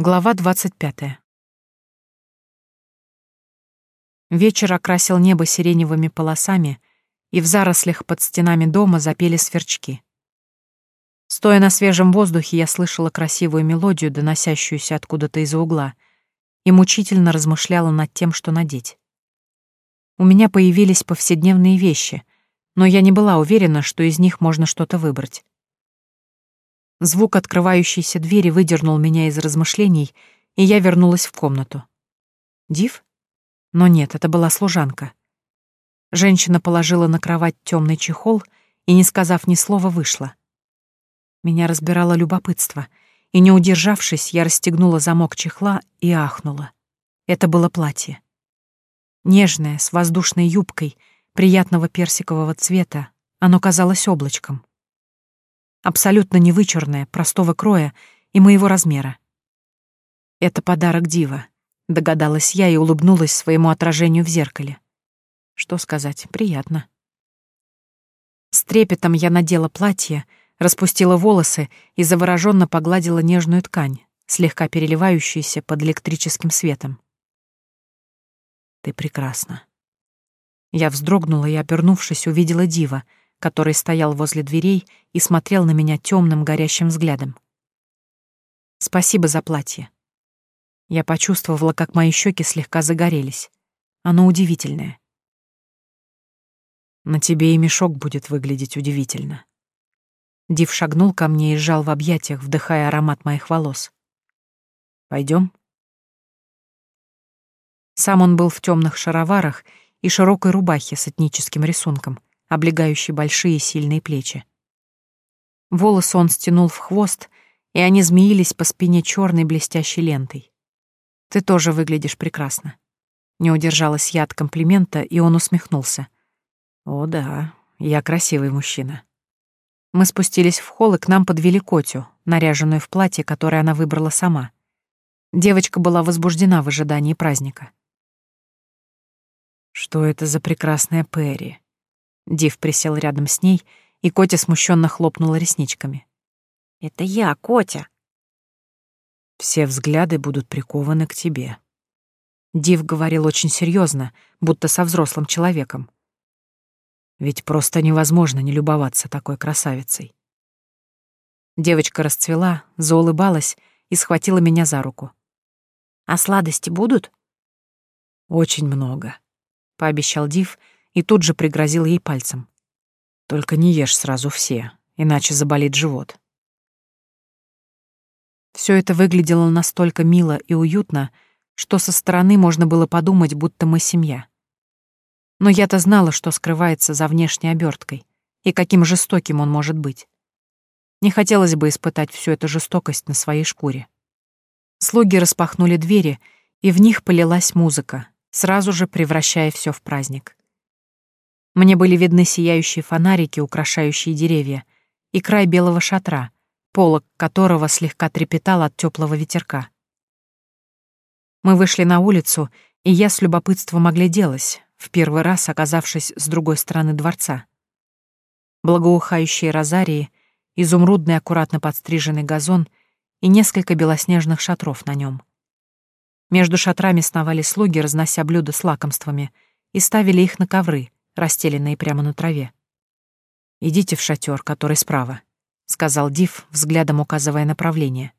Глава 25. Вечер окрасил небо сиреневыми полосами, и в зарослях под стенами дома запели сверчки. Стоя на свежем воздухе, я слышала красивую мелодию, доносящуюся откуда-то из-за угла, и мучительно размышляла над тем, что надеть. У меня появились повседневные вещи, но я не была уверена, что из них можно что-то выбрать. Звук открывающейся двери выдернул меня из размышлений, и я вернулась в комнату. Див? Но нет, это была служанка. Женщина положила на кровать темный чехол и, не сказав ни слова, вышла. Меня разбирало любопытство, и, не удержавшись, я расстегнула замок чехла и ахнула. Это было платье. Нежное, с воздушной юбкой, приятного персикового цвета, оно казалось облачком абсолютно невычурная, простого кроя и моего размера. «Это подарок Дива», — догадалась я и улыбнулась своему отражению в зеркале. Что сказать, приятно. С трепетом я надела платье, распустила волосы и завороженно погладила нежную ткань, слегка переливающуюся под электрическим светом. «Ты прекрасна». Я вздрогнула и, обернувшись, увидела Дива — который стоял возле дверей и смотрел на меня темным горящим взглядом. «Спасибо за платье». Я почувствовала, как мои щеки слегка загорелись. Оно удивительное. На тебе и мешок будет выглядеть удивительно. Див шагнул ко мне и сжал в объятиях, вдыхая аромат моих волос. Пойдем. Сам он был в темных шароварах и широкой рубахе с этническим рисунком, облегающий большие сильные плечи. Волосы он стянул в хвост, и они змеились по спине черной блестящей лентой. «Ты тоже выглядишь прекрасно». Не удержалась я от комплимента, и он усмехнулся. «О да, я красивый мужчина». Мы спустились в холл, и к нам подвели Котю, наряженную в платье, которое она выбрала сама. Девочка была возбуждена в ожидании праздника. «Что это за прекрасная Перри?» Див присел рядом с ней, и Котя смущенно хлопнула ресничками. «Это я, Котя!» «Все взгляды будут прикованы к тебе». Див говорил очень серьезно, будто со взрослым человеком. Ведь просто невозможно не любоваться такой красавицей. Девочка расцвела, заулыбалась и схватила меня за руку. «А сладости будут?» «Очень много», — пообещал Див, — и тут же пригрозил ей пальцем. «Только не ешь сразу все, иначе заболит живот». Все это выглядело настолько мило и уютно, что со стороны можно было подумать, будто мы семья. Но я-то знала, что скрывается за внешней оберткой и каким жестоким он может быть. Не хотелось бы испытать всю эту жестокость на своей шкуре. Слуги распахнули двери, и в них полилась музыка, сразу же превращая все в праздник. Мне были видны сияющие фонарики, украшающие деревья, и край белого шатра, полог которого слегка трепетал от теплого ветерка. Мы вышли на улицу, и я с любопытством огляделась, в первый раз оказавшись с другой стороны дворца. Благоухающие розарии, изумрудный аккуратно подстриженный газон и несколько белоснежных шатров на нем. Между шатрами сновали слуги, разнося блюда с лакомствами, и ставили их на ковры — расстеленные прямо на траве. «Идите в шатер, который справа», — сказал Див, взглядом указывая направление.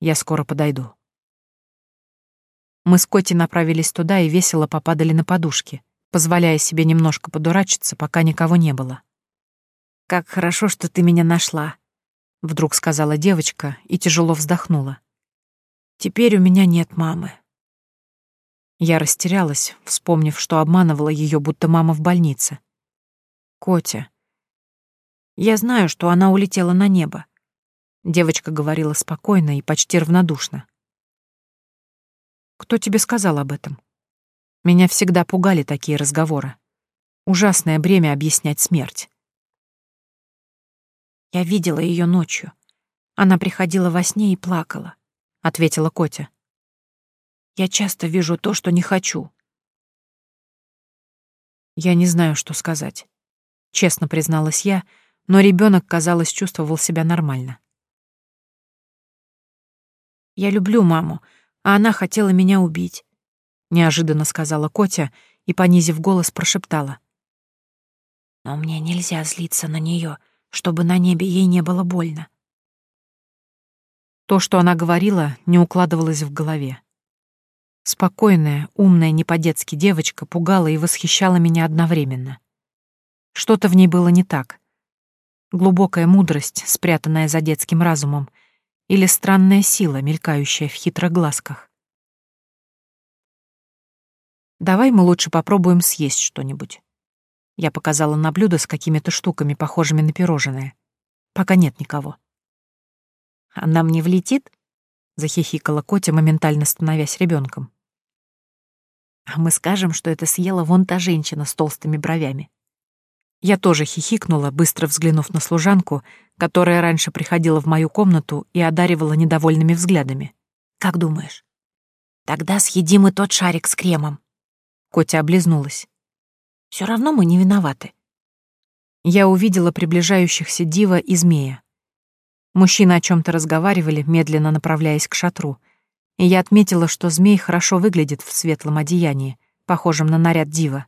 «Я скоро подойду». Мы с Коти направились туда и весело попадали на подушки, позволяя себе немножко подурачиться, пока никого не было. «Как хорошо, что ты меня нашла», — вдруг сказала девочка и тяжело вздохнула. «Теперь у меня нет мамы». Я растерялась, вспомнив, что обманывала ее, будто мама в больнице. «Котя». «Я знаю, что она улетела на небо», — девочка говорила спокойно и почти равнодушно. «Кто тебе сказал об этом?» Меня всегда пугали такие разговоры. Ужасное бремя объяснять смерть. «Я видела ее ночью. Она приходила во сне и плакала», — ответила Котя. Я часто вижу то, что не хочу. Я не знаю, что сказать. Честно призналась я, но ребенок, казалось, чувствовал себя нормально. Я люблю маму, а она хотела меня убить», — неожиданно сказала Котя и, понизив голос, прошептала. «Но мне нельзя злиться на нее, чтобы на небе ей не было больно». То, что она говорила, не укладывалось в голове. Спокойная, умная, не по-детски девочка пугала и восхищала меня одновременно. Что-то в ней было не так. Глубокая мудрость, спрятанная за детским разумом, или странная сила, мелькающая в хитрых глазках. «Давай мы лучше попробуем съесть что-нибудь». Я показала на блюдо с какими-то штуками, похожими на пирожное. Пока нет никого. «А нам не влетит?» — захихикала Котя, моментально становясь ребенком. А мы скажем, что это съела вон та женщина с толстыми бровями. Я тоже хихикнула, быстро взглянув на служанку, которая раньше приходила в мою комнату и одаривала недовольными взглядами. «Как думаешь?» «Тогда съедим и тот шарик с кремом». Котя облизнулась. Все равно мы не виноваты». Я увидела приближающихся Дива и Змея. Мужчины о чем то разговаривали, медленно направляясь к шатру — и я отметила, что змей хорошо выглядит в светлом одеянии, похожем на наряд дива.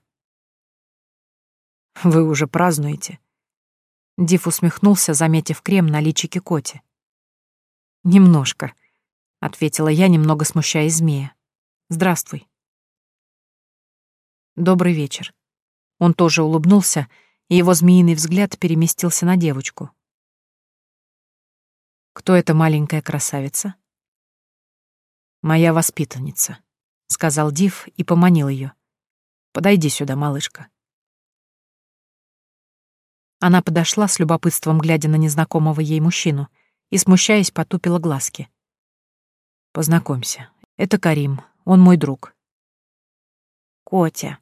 «Вы уже празднуете?» Див усмехнулся, заметив крем на личике Коти. «Немножко», — ответила я, немного смущаясь змея. «Здравствуй». «Добрый вечер». Он тоже улыбнулся, и его змеиный взгляд переместился на девочку. «Кто эта маленькая красавица?» «Моя воспитанница», — сказал Див и поманил ее. «Подойди сюда, малышка». Она подошла с любопытством, глядя на незнакомого ей мужчину, и, смущаясь, потупила глазки. «Познакомься. Это Карим. Он мой друг». «Котя».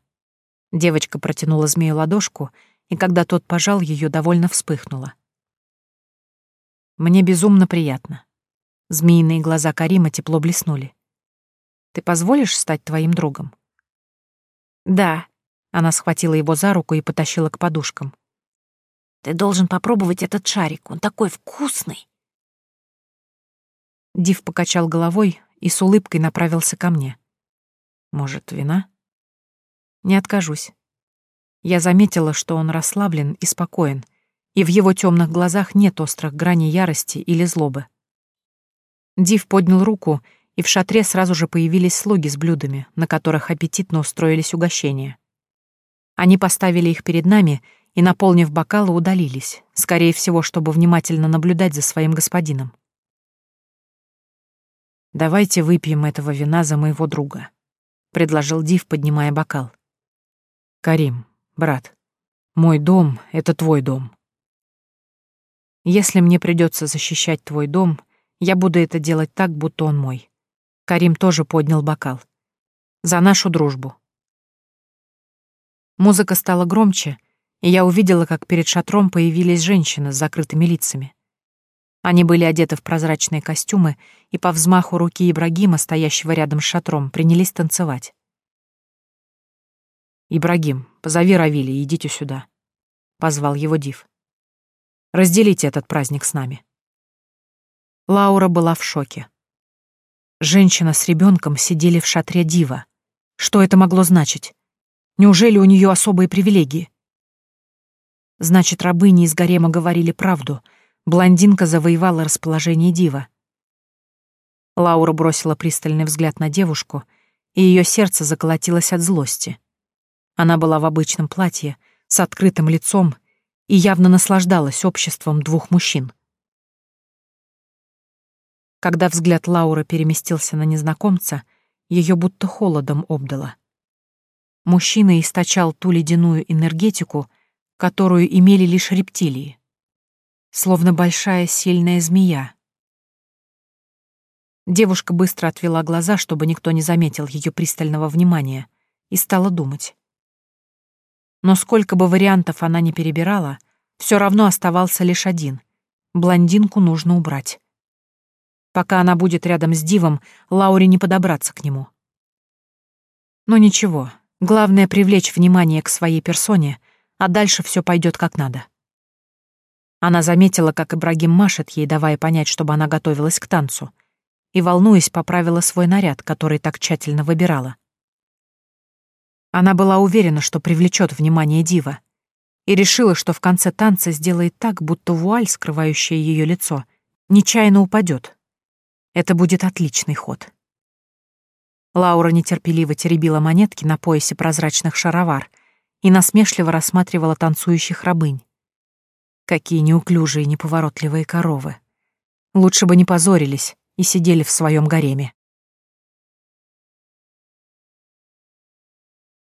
Девочка протянула змею ладошку, и когда тот пожал ее, довольно вспыхнула. «Мне безумно приятно. Змеиные глаза Карима тепло блеснули. «Ты позволишь стать твоим другом?» «Да», — она схватила его за руку и потащила к подушкам. «Ты должен попробовать этот шарик, он такой вкусный!» Див покачал головой и с улыбкой направился ко мне. «Может, вина?» «Не откажусь». Я заметила, что он расслаблен и спокоен, и в его темных глазах нет острых граней ярости или злобы. Див поднял руку, и в шатре сразу же появились слуги с блюдами, на которых аппетитно устроились угощения. Они поставили их перед нами и, наполнив бокалы, удалились, скорее всего, чтобы внимательно наблюдать за своим господином. «Давайте выпьем этого вина за моего друга», — предложил Див, поднимая бокал. «Карим, брат, мой дом — это твой дом. Если мне придется защищать твой дом — я буду это делать так, будто он мой. Карим тоже поднял бокал. За нашу дружбу. Музыка стала громче, и я увидела, как перед шатром появились женщины с закрытыми лицами. Они были одеты в прозрачные костюмы и по взмаху руки Ибрагима, стоящего рядом с шатром, принялись танцевать. «Ибрагим, позови Равили, идите сюда», — позвал его Див. «Разделите этот праздник с нами». Лаура была в шоке. Женщина с ребенком сидели в шатре Дива. Что это могло значить? Неужели у нее особые привилегии? Значит, рабыни из гарема говорили правду. Блондинка завоевала расположение Дива. Лаура бросила пристальный взгляд на девушку, и ее сердце заколотилось от злости. Она была в обычном платье, с открытым лицом и явно наслаждалась обществом двух мужчин. Когда взгляд Лауры переместился на незнакомца, ее будто холодом обдало. Мужчина источал ту ледяную энергетику, которую имели лишь рептилии. Словно большая сильная змея. Девушка быстро отвела глаза, чтобы никто не заметил ее пристального внимания, и стала думать. Но сколько бы вариантов она ни перебирала, все равно оставался лишь один — блондинку нужно убрать. Пока она будет рядом с Дивом, Лауре не подобраться к нему. Но ничего, главное — привлечь внимание к своей персоне, а дальше все пойдет как надо. Она заметила, как Ибрагим машет ей, давая понять, чтобы она готовилась к танцу. и, волнуясь, поправила свой наряд, который так тщательно выбирала. Она была уверена, что привлечет внимание Дива, и решила, что в конце танца сделает так, будто вуаль, скрывающая ее лицо, нечаянно упадет. Это будет отличный ход. Лаура нетерпеливо теребила монетки на поясе прозрачных шаровар и насмешливо рассматривала танцующих рабынь. Какие неуклюжие неповоротливые коровы. Лучше бы не позорились и сидели в своем гареме.